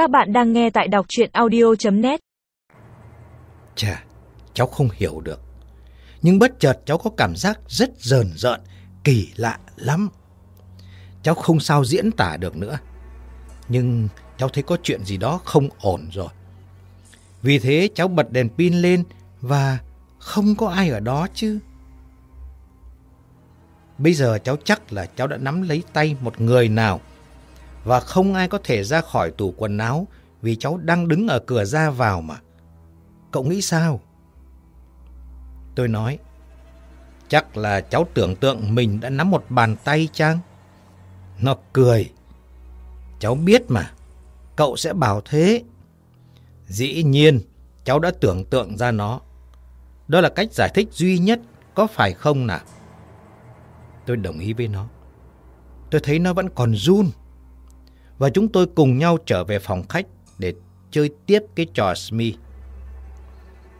Các bạn đang nghe tại đọc chuyện audio.net Chà, cháu không hiểu được. Nhưng bất chợt cháu có cảm giác rất rờn rợn, kỳ lạ lắm. Cháu không sao diễn tả được nữa. Nhưng cháu thấy có chuyện gì đó không ổn rồi. Vì thế cháu bật đèn pin lên và không có ai ở đó chứ. Bây giờ cháu chắc là cháu đã nắm lấy tay một người nào và không ai có thể ra khỏi tủ quần áo vì cháu đang đứng ở cửa ra vào mà. Cậu nghĩ sao? Tôi nói, chắc là cháu tưởng tượng mình đã nắm một bàn tay chăng? Nó cười. Cháu biết mà, cậu sẽ bảo thế. Dĩ nhiên, cháu đã tưởng tượng ra nó. Đó là cách giải thích duy nhất, có phải không nào? Tôi đồng ý với nó. Tôi thấy nó vẫn còn run. Và chúng tôi cùng nhau trở về phòng khách để chơi tiếp cái trò smi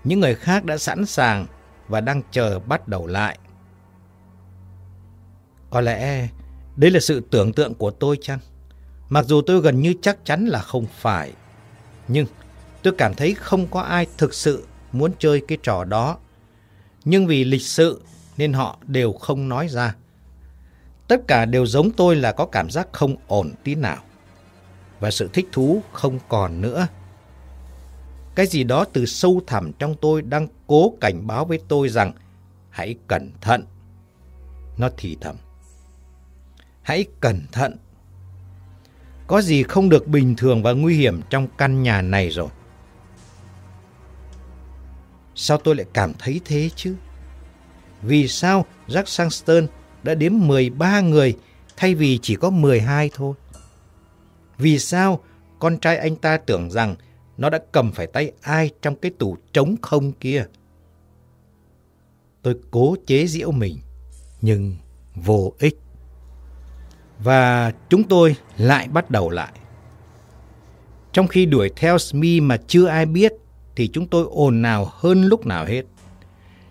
Những người khác đã sẵn sàng và đang chờ bắt đầu lại. Có lẽ đây là sự tưởng tượng của tôi chăng? Mặc dù tôi gần như chắc chắn là không phải. Nhưng tôi cảm thấy không có ai thực sự muốn chơi cái trò đó. Nhưng vì lịch sự nên họ đều không nói ra. Tất cả đều giống tôi là có cảm giác không ổn tí nào. Và sự thích thú không còn nữa. Cái gì đó từ sâu thẳm trong tôi đang cố cảnh báo với tôi rằng, hãy cẩn thận. Nó thì thầm. Hãy cẩn thận. Có gì không được bình thường và nguy hiểm trong căn nhà này rồi. Sao tôi lại cảm thấy thế chứ? Vì sao Jack Sangston đã đếm 13 người thay vì chỉ có 12 thôi? Vì sao con trai anh ta tưởng rằng nó đã cầm phải tay ai trong cái tủ trống không kia? Tôi cố chế giễu mình, nhưng vô ích. Và chúng tôi lại bắt đầu lại. Trong khi đuổi theo Smee mà chưa ai biết, thì chúng tôi ồn ào hơn lúc nào hết.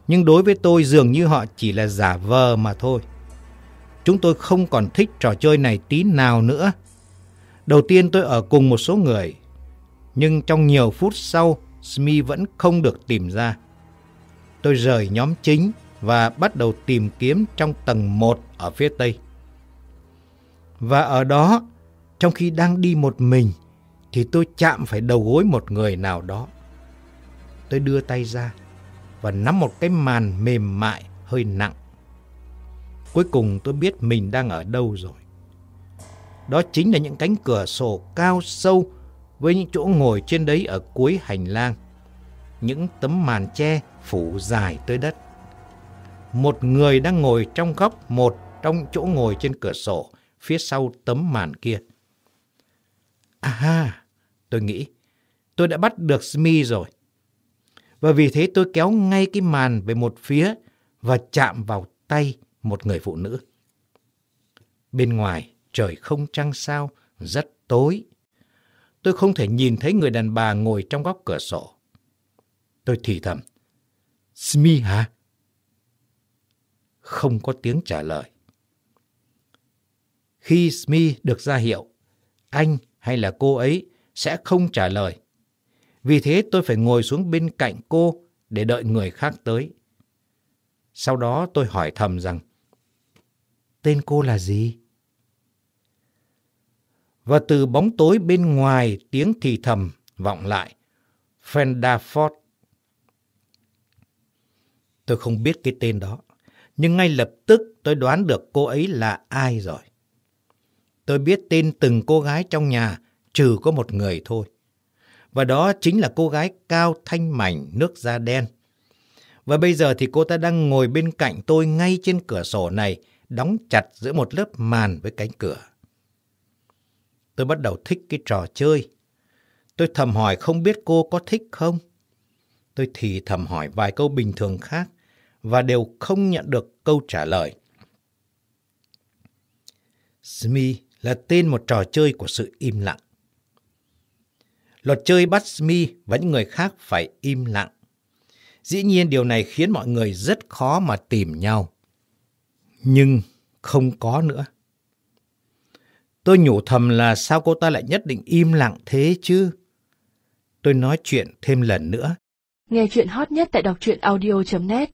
Nhưng đối với tôi dường như họ chỉ là giả vờ mà thôi. Chúng tôi không còn thích trò chơi này tí nào nữa. Đầu tiên tôi ở cùng một số người, nhưng trong nhiều phút sau, Smi vẫn không được tìm ra. Tôi rời nhóm chính và bắt đầu tìm kiếm trong tầng 1 ở phía tây. Và ở đó, trong khi đang đi một mình, thì tôi chạm phải đầu gối một người nào đó. Tôi đưa tay ra và nắm một cái màn mềm mại hơi nặng. Cuối cùng tôi biết mình đang ở đâu rồi. Đó chính là những cánh cửa sổ cao sâu với những chỗ ngồi trên đấy ở cuối hành lang. Những tấm màn che phủ dài tới đất. Một người đang ngồi trong góc một trong chỗ ngồi trên cửa sổ phía sau tấm màn kia. À, tôi nghĩ, tôi đã bắt được Smee rồi. Và vì thế tôi kéo ngay cái màn về một phía và chạm vào tay một người phụ nữ. Bên ngoài, trời không trăng sao, rất tối. Tôi không thể nhìn thấy người đàn bà ngồi trong góc cửa sổ. Tôi thì thầm. smi hả? Không có tiếng trả lời. Khi smi được ra hiệu, anh hay là cô ấy sẽ không trả lời. Vì thế tôi phải ngồi xuống bên cạnh cô để đợi người khác tới. Sau đó tôi hỏi thầm rằng, tên cô là gì? Và từ bóng tối bên ngoài tiếng thì thầm vọng lại, Fenda Ford. Tôi không biết cái tên đó, nhưng ngay lập tức tôi đoán được cô ấy là ai rồi. Tôi biết tên từng cô gái trong nhà, trừ có một người thôi. Và đó chính là cô gái cao thanh mảnh nước da đen. Và bây giờ thì cô ta đang ngồi bên cạnh tôi ngay trên cửa sổ này, đóng chặt giữa một lớp màn với cánh cửa. Tôi bắt đầu thích cái trò chơi. Tôi thầm hỏi không biết cô có thích không? Tôi thì thầm hỏi vài câu bình thường khác và đều không nhận được câu trả lời. Smi là tên một trò chơi của sự im lặng. Luật chơi bắt Smi và những người khác phải im lặng. Dĩ nhiên điều này khiến mọi người rất khó mà tìm nhau. Nhưng không có nữa. Tôi nhủ thầm là sao cô ta lại nhất định im lặng thế chứ? Tôi nói chuyện thêm lần nữa. Nghe chuyện hot nhất tại đọc truyện audio.net